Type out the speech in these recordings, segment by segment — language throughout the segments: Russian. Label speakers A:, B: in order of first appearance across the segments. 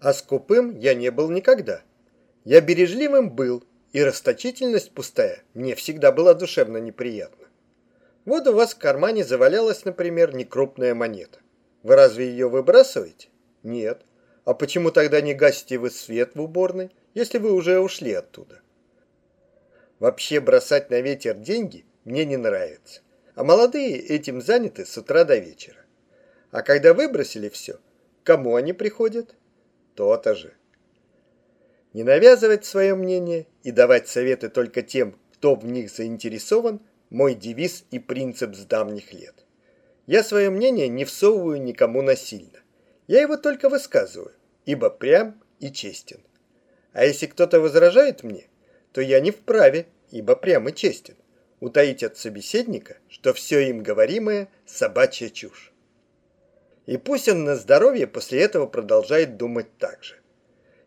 A: А скупым я не был никогда. Я бережливым был, и расточительность пустая мне всегда была душевно неприятна. Вот у вас в кармане завалялась, например, некрупная монета. Вы разве ее выбрасываете? Нет. А почему тогда не гасите вы свет в уборной, если вы уже ушли оттуда? Вообще бросать на ветер деньги мне не нравится. А молодые этим заняты с утра до вечера. А когда выбросили все, кому они приходят? То-то же. Не навязывать свое мнение и давать советы только тем, кто в них заинтересован, мой девиз и принцип с давних лет. Я свое мнение не всовываю никому насильно. Я его только высказываю, ибо прям и честен. А если кто-то возражает мне, то я не вправе, ибо прям и честен, утаить от собеседника, что все им говоримое – собачья чушь. И пусть он на здоровье после этого продолжает думать так же.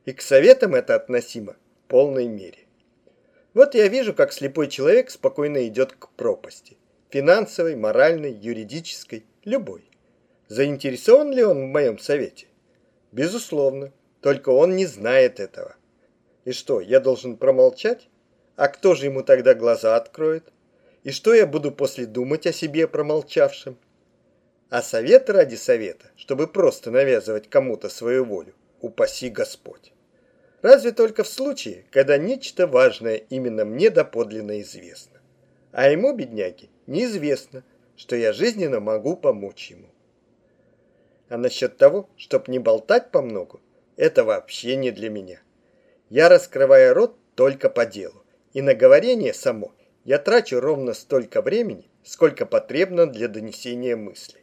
A: И к советам это относимо в полной мере. Вот я вижу, как слепой человек спокойно идет к пропасти. Финансовой, моральной, юридической, любой. Заинтересован ли он в моем совете? Безусловно. Только он не знает этого. И что, я должен промолчать? А кто же ему тогда глаза откроет? И что я буду после думать о себе промолчавшем? А совет ради совета, чтобы просто навязывать кому-то свою волю, упаси Господь. Разве только в случае, когда нечто важное именно мне доподлинно известно. А ему, бедняге, неизвестно, что я жизненно могу помочь ему. А насчет того, чтоб не болтать по многу, это вообще не для меня. Я раскрываю рот только по делу, и на говорение само я трачу ровно столько времени, сколько потребно для донесения мысли.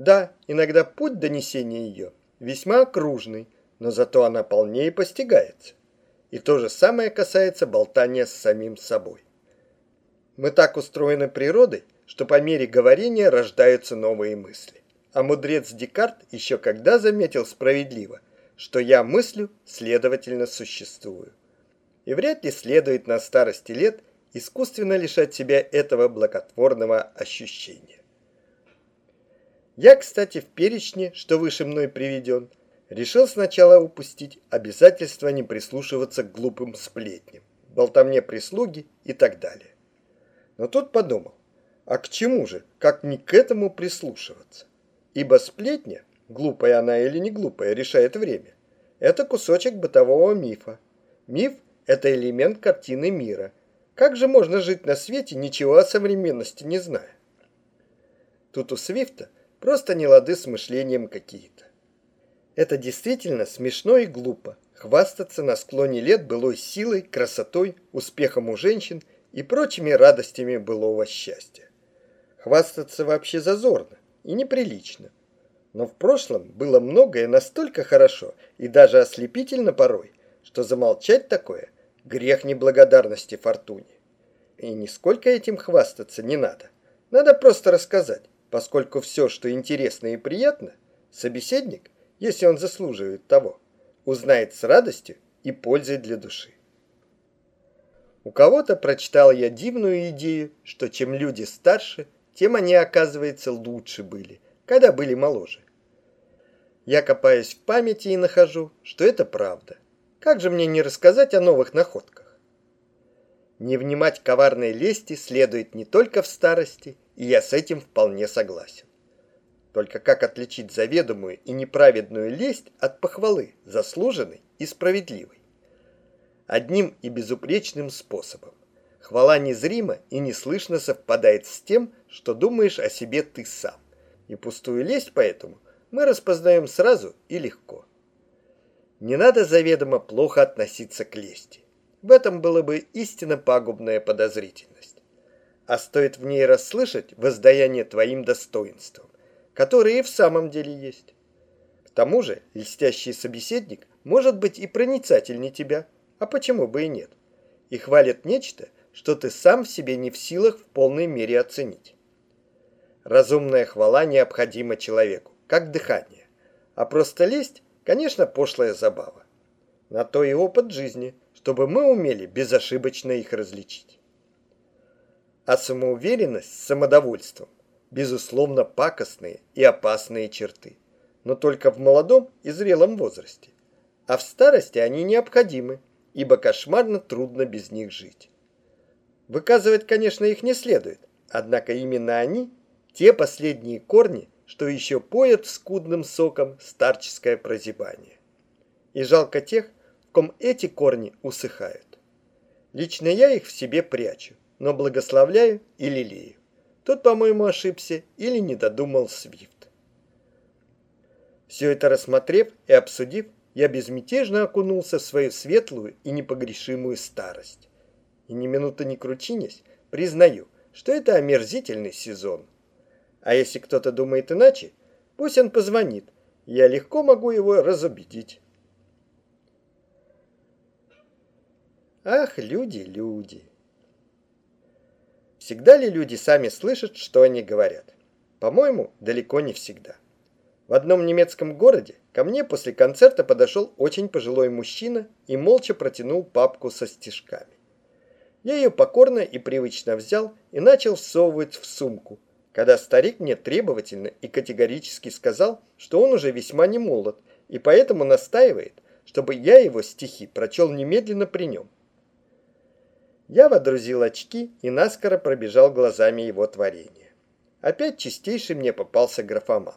A: Да, иногда путь донесения ее весьма окружный, но зато она полнее постигается. И то же самое касается болтания с самим собой. Мы так устроены природой, что по мере говорения рождаются новые мысли. А мудрец Декарт еще когда заметил справедливо, что я мыслю, следовательно, существую. И вряд ли следует на старости лет искусственно лишать себя этого благотворного ощущения. Я, кстати, в перечне, что выше мной приведен, решил сначала упустить обязательство не прислушиваться к глупым сплетням, болтовне прислуги и так далее. Но тут подумал, а к чему же, как не к этому прислушиваться? Ибо сплетня, глупая она или не глупая, решает время. Это кусочек бытового мифа. Миф – это элемент картины мира. Как же можно жить на свете, ничего о современности не зная? Тут у Свифта просто не лады с мышлением какие-то. Это действительно смешно и глупо хвастаться на склоне лет былой силой, красотой, успехом у женщин и прочими радостями былого счастья. Хвастаться вообще зазорно и неприлично. Но в прошлом было многое настолько хорошо и даже ослепительно порой, что замолчать такое – грех неблагодарности фортуне. И нисколько этим хвастаться не надо. Надо просто рассказать, поскольку все, что интересно и приятно, собеседник – если он заслуживает того, узнает с радостью и пользой для души. У кого-то прочитал я дивную идею, что чем люди старше, тем они, оказывается, лучше были, когда были моложе. Я копаюсь в памяти и нахожу, что это правда. Как же мне не рассказать о новых находках? Не внимать коварной лести следует не только в старости, и я с этим вполне согласен. Только как отличить заведомую и неправедную лесть от похвалы, заслуженной и справедливой? Одним и безупречным способом. Хвала незримо и неслышно совпадает с тем, что думаешь о себе ты сам. И пустую лесть поэтому мы распознаем сразу и легко. Не надо заведомо плохо относиться к лести. В этом было бы истинно пагубная подозрительность. А стоит в ней расслышать воздаяние твоим достоинствам которые в самом деле есть. К тому же льстящий собеседник может быть и проницательнее тебя, а почему бы и нет, и хвалит нечто, что ты сам в себе не в силах в полной мере оценить. Разумная хвала необходима человеку, как дыхание, а просто лесть, конечно, пошлая забава. На то и опыт жизни, чтобы мы умели безошибочно их различить. А самоуверенность с самодовольством безусловно, пакостные и опасные черты. но только в молодом и зрелом возрасте. А в старости они необходимы, ибо кошмарно трудно без них жить. Выказывать, конечно, их не следует, однако именно они – те последние корни, что еще поят скудным соком старческое прозябание. И жалко тех, ком эти корни усыхают. Лично я их в себе прячу, но благословляю и лелею. Тот, по-моему, ошибся или не додумал Свифт. Все это рассмотрев и обсудив, я безмятежно окунулся в свою светлую и непогрешимую старость. И ни минуты не кручинясь, признаю, что это омерзительный сезон. А если кто-то думает иначе, пусть он позвонит, я легко могу его разубедить. Ах, люди, люди. Всегда ли люди сами слышат, что они говорят? По-моему, далеко не всегда. В одном немецком городе ко мне после концерта подошел очень пожилой мужчина и молча протянул папку со стишками. Я ее покорно и привычно взял и начал всовывать в сумку, когда старик мне требовательно и категорически сказал, что он уже весьма не молод и поэтому настаивает, чтобы я его стихи прочел немедленно при нем. Я водрузил очки и наскоро пробежал глазами его творение. Опять чистейший мне попался графоман,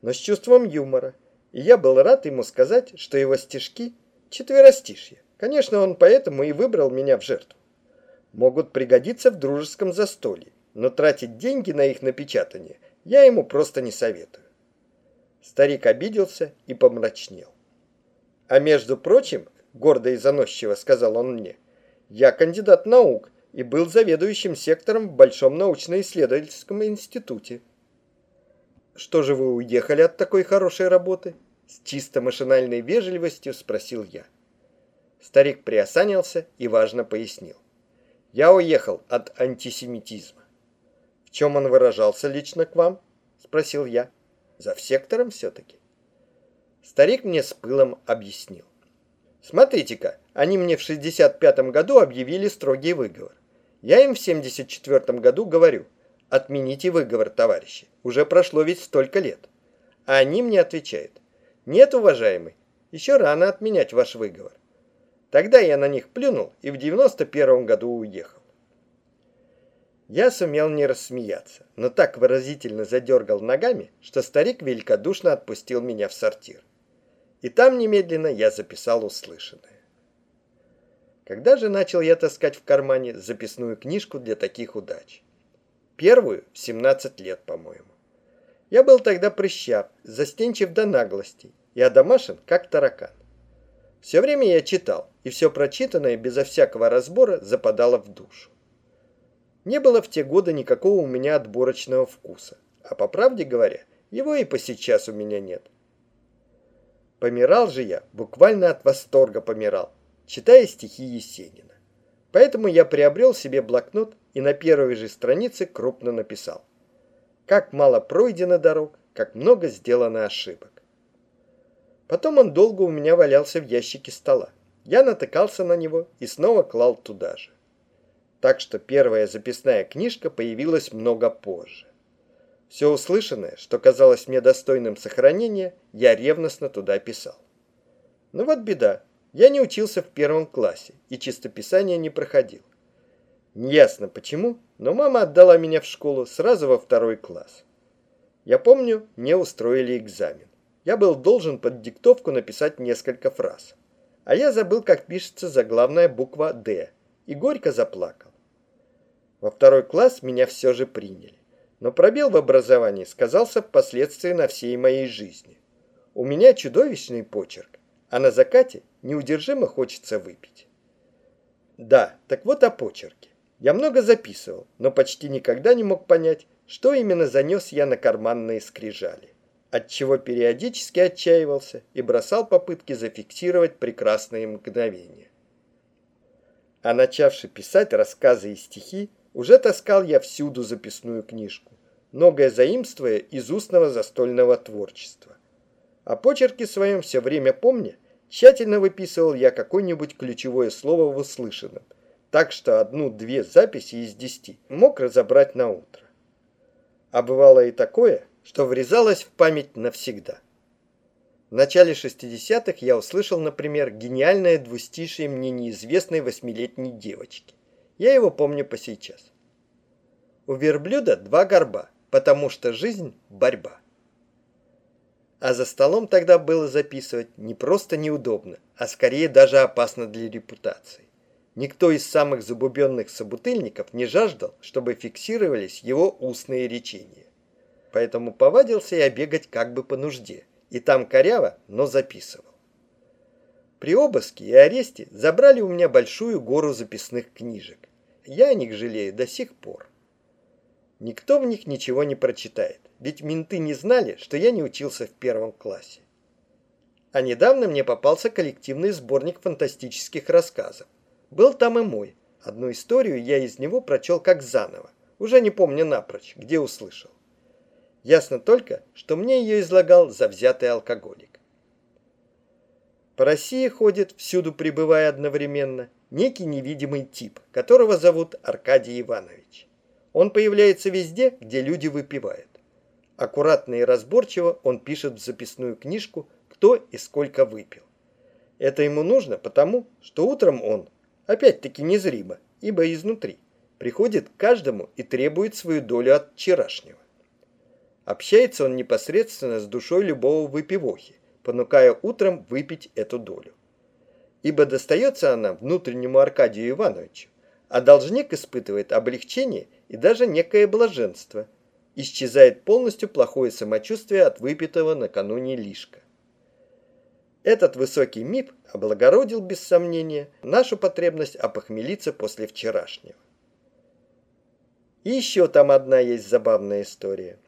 A: но с чувством юмора, и я был рад ему сказать, что его стишки – четверостишье. Конечно, он поэтому и выбрал меня в жертву. Могут пригодиться в дружеском застолье, но тратить деньги на их напечатание я ему просто не советую. Старик обиделся и помрачнел. А между прочим, гордо и заносчиво сказал он мне, я кандидат наук и был заведующим сектором в Большом научно-исследовательском институте. Что же вы уехали от такой хорошей работы? С чисто машинальной вежливостью спросил я. Старик приосанился и важно пояснил. Я уехал от антисемитизма. В чем он выражался лично к вам? Спросил я. За сектором все-таки. Старик мне с пылом объяснил. Смотрите-ка, они мне в 65 году объявили строгий выговор. Я им в 74 году говорю, отмените выговор, товарищи, уже прошло ведь столько лет. А они мне отвечают, нет, уважаемый, еще рано отменять ваш выговор. Тогда я на них плюнул и в 91 году уехал. Я сумел не рассмеяться, но так выразительно задергал ногами, что старик великодушно отпустил меня в сортир. И там немедленно я записал услышанное. Когда же начал я таскать в кармане записную книжку для таких удач? Первую в 17 лет, по-моему. Я был тогда прыщав, застенчив до наглости и одомашен, как таракан. Все время я читал, и все прочитанное безо всякого разбора западало в душу. Не было в те годы никакого у меня отборочного вкуса, а по правде говоря, его и по сейчас у меня нет. Помирал же я, буквально от восторга помирал, читая стихи Есенина. Поэтому я приобрел себе блокнот и на первой же странице крупно написал. Как мало пройдено дорог, как много сделано ошибок. Потом он долго у меня валялся в ящике стола. Я натыкался на него и снова клал туда же. Так что первая записная книжка появилась много позже. Все услышанное, что казалось мне достойным сохранения, я ревностно туда писал. Но вот беда, я не учился в первом классе и чистописание не проходил. Неясно почему, но мама отдала меня в школу сразу во второй класс. Я помню, мне устроили экзамен. Я был должен под диктовку написать несколько фраз. А я забыл, как пишется заглавная буква «Д» и горько заплакал. Во второй класс меня все же приняли. Но пробел в образовании сказался впоследствии на всей моей жизни. У меня чудовищный почерк, а на закате неудержимо хочется выпить. Да, так вот о почерке. Я много записывал, но почти никогда не мог понять, что именно занес я на карманные скрижали, отчего периодически отчаивался и бросал попытки зафиксировать прекрасные мгновения. А начавший писать рассказы и стихи, уже таскал я всюду записную книжку, многое заимствуя из устного застольного творчества. О почерке своем все время помня, тщательно выписывал я какое-нибудь ключевое слово в услышанном, так что одну-две записи из десяти мог разобрать на утро. А бывало и такое, что врезалось в память навсегда. В начале 60-х я услышал, например, гениальное двустишие мне неизвестной восьмилетней девочки. Я его помню по сейчас. У верблюда два горба, потому что жизнь – борьба. А за столом тогда было записывать не просто неудобно, а скорее даже опасно для репутации. Никто из самых забубенных собутыльников не жаждал, чтобы фиксировались его устные речения. Поэтому повадился я бегать как бы по нужде, и там коряво, но записывал. При обыске и аресте забрали у меня большую гору записных книжек. Я о них жалею до сих пор. Никто в них ничего не прочитает, ведь менты не знали, что я не учился в первом классе. А недавно мне попался коллективный сборник фантастических рассказов. Был там и мой. Одну историю я из него прочел как заново, уже не помню напрочь, где услышал. Ясно только, что мне ее излагал завзятый алкоголик. По России ходит, всюду пребывая одновременно, некий невидимый тип, которого зовут Аркадий Иванович. Он появляется везде, где люди выпивают. Аккуратно и разборчиво он пишет в записную книжку, кто и сколько выпил. Это ему нужно потому, что утром он, опять-таки незримо, ибо изнутри, приходит к каждому и требует свою долю от вчерашнего. Общается он непосредственно с душой любого выпивохи, понукая утром выпить эту долю. Ибо достается она внутреннему Аркадию Ивановичу, а должник испытывает облегчение и даже некое блаженство. Исчезает полностью плохое самочувствие от выпитого накануне лишка. Этот высокий МИП облагородил, без сомнения, нашу потребность опохмелиться после вчерашнего. И еще там одна есть забавная история.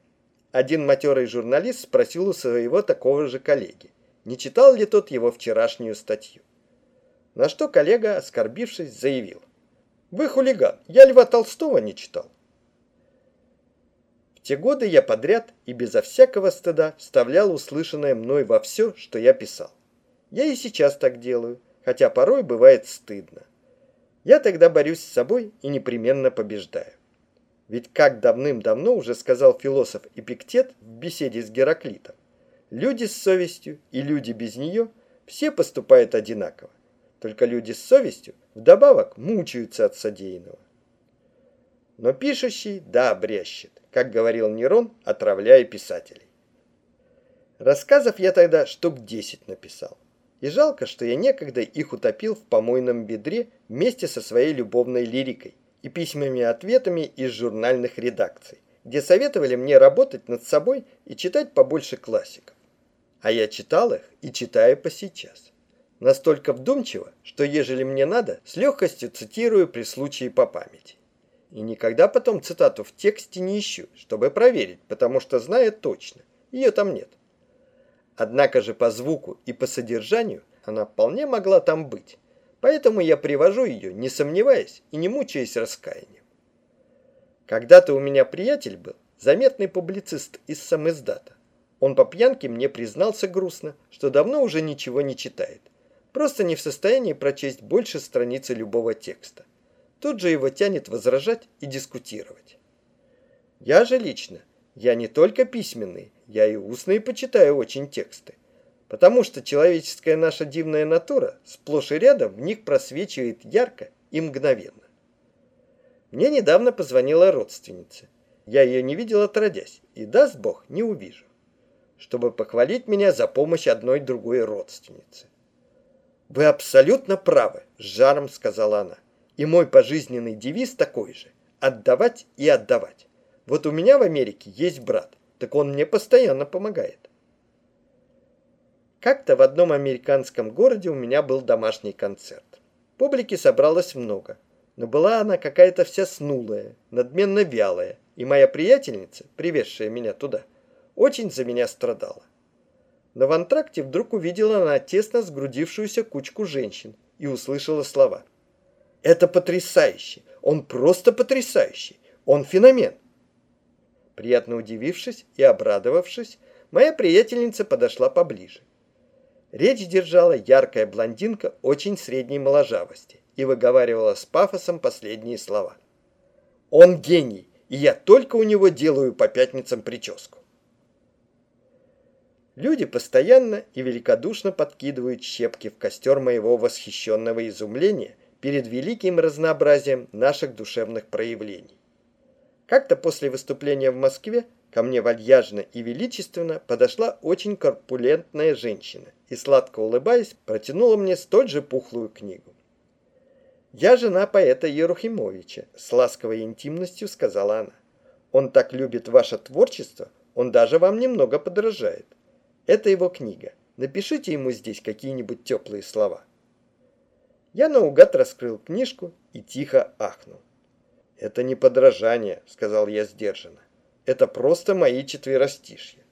A: Один матерый журналист спросил у своего такого же коллеги, не читал ли тот его вчерашнюю статью. На что коллега, оскорбившись, заявил. «Вы хулиган, я Льва Толстого не читал». В те годы я подряд и безо всякого стыда вставлял услышанное мной во все, что я писал. Я и сейчас так делаю, хотя порой бывает стыдно. Я тогда борюсь с собой и непременно побеждаю. Ведь как давным-давно уже сказал философ Эпиктет в беседе с Гераклитом, люди с совестью и люди без нее все поступают одинаково. Только люди с совестью вдобавок мучаются от содеянного. Но пишущий, да, брещет, как говорил Нерон, отравляя писателей. Рассказов я тогда штук 10 написал. И жалко, что я некогда их утопил в помойном бедре вместе со своей любовной лирикой, и письмами-ответами из журнальных редакций, где советовали мне работать над собой и читать побольше классиков. А я читал их и читаю по сейчас. Настолько вдумчиво, что ежели мне надо, с легкостью цитирую при случае по памяти. И никогда потом цитату в тексте не ищу, чтобы проверить, потому что знаю точно, ее там нет. Однако же по звуку и по содержанию она вполне могла там быть, Поэтому я привожу ее, не сомневаясь и не мучаясь раскаянием. Когда-то у меня приятель был, заметный публицист из самиздата. Он по пьянке мне признался грустно, что давно уже ничего не читает. Просто не в состоянии прочесть больше страницы любого текста. Тут же его тянет возражать и дискутировать. Я же лично, я не только письменный, я и устные почитаю очень тексты потому что человеческая наша дивная натура сплошь и рядом в них просвечивает ярко и мгновенно. Мне недавно позвонила родственница. Я ее не видел отродясь, и, даст Бог, не увижу. Чтобы похвалить меня за помощь одной другой родственнице. «Вы абсолютно правы», — с жаром сказала она. «И мой пожизненный девиз такой же — отдавать и отдавать. Вот у меня в Америке есть брат, так он мне постоянно помогает. Как-то в одном американском городе у меня был домашний концерт. Публики собралось много, но была она какая-то вся снулая, надменно вялая, и моя приятельница, привезшая меня туда, очень за меня страдала. Но в антракте вдруг увидела она тесно сгрудившуюся кучку женщин и услышала слова. «Это потрясающе! Он просто потрясающий! Он феномен!» Приятно удивившись и обрадовавшись, моя приятельница подошла поближе. Речь держала яркая блондинка очень средней моложавости и выговаривала с пафосом последние слова. «Он гений, и я только у него делаю по пятницам прическу». Люди постоянно и великодушно подкидывают щепки в костер моего восхищенного изумления перед великим разнообразием наших душевных проявлений. Как-то после выступления в Москве ко мне вальяжно и величественно подошла очень корпулентная женщина и, сладко улыбаясь, протянула мне столь же пухлую книгу. «Я жена поэта Ерухимовича», — с ласковой интимностью сказала она. «Он так любит ваше творчество, он даже вам немного подражает. Это его книга. Напишите ему здесь какие-нибудь теплые слова». Я наугад раскрыл книжку и тихо ахнул. «Это не подражание», — сказал я сдержанно. «Это просто мои четверостишья».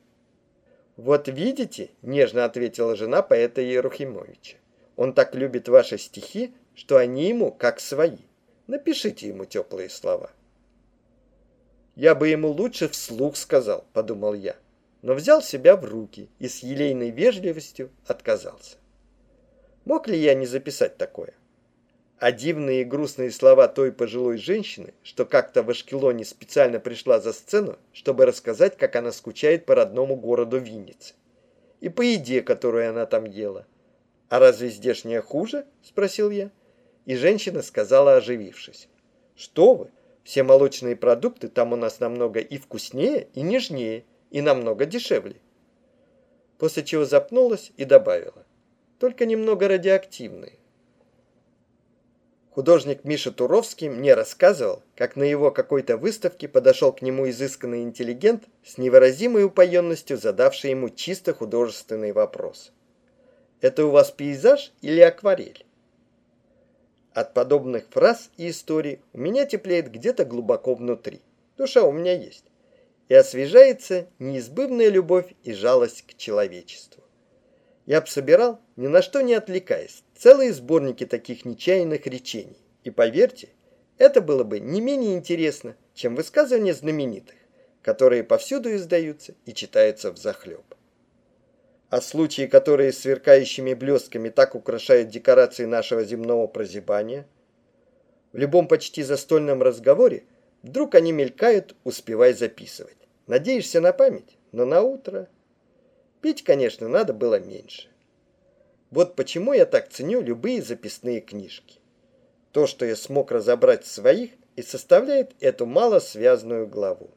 A: «Вот видите», — нежно ответила жена поэта Ерухимовича. «Он так любит ваши стихи, что они ему как свои. Напишите ему теплые слова». «Я бы ему лучше вслух сказал», — подумал я, но взял себя в руки и с елейной вежливостью отказался. Мог ли я не записать такое? А дивные и грустные слова той пожилой женщины, что как-то в Ашкелоне специально пришла за сцену, чтобы рассказать, как она скучает по родному городу Виннице. И по еде, которую она там ела. «А разве здешняя хуже?» – спросил я. И женщина сказала, оживившись. «Что вы? Все молочные продукты там у нас намного и вкуснее, и нежнее, и намного дешевле». После чего запнулась и добавила. «Только немного радиоактивные». Художник Миша Туровский мне рассказывал, как на его какой-то выставке подошел к нему изысканный интеллигент с невыразимой упоенностью задавший ему чисто художественный вопрос. «Это у вас пейзаж или акварель?» От подобных фраз и историй у меня теплеет где-то глубоко внутри. Душа у меня есть. И освежается неизбывная любовь и жалость к человечеству. Я б собирал, ни на что не отвлекаясь, целые сборники таких нечаянных речений. И поверьте, это было бы не менее интересно, чем высказывания знаменитых, которые повсюду издаются и читаются в захлеб. А случаи, которые сверкающими блестками так украшают декорации нашего земного прозябания, в любом почти застольном разговоре вдруг они мелькают, успевай записывать. Надеешься на память, но на утро Пить, конечно, надо было меньше. Вот почему я так ценю любые записные книжки. То, что я смог разобрать своих, и составляет эту малосвязную главу.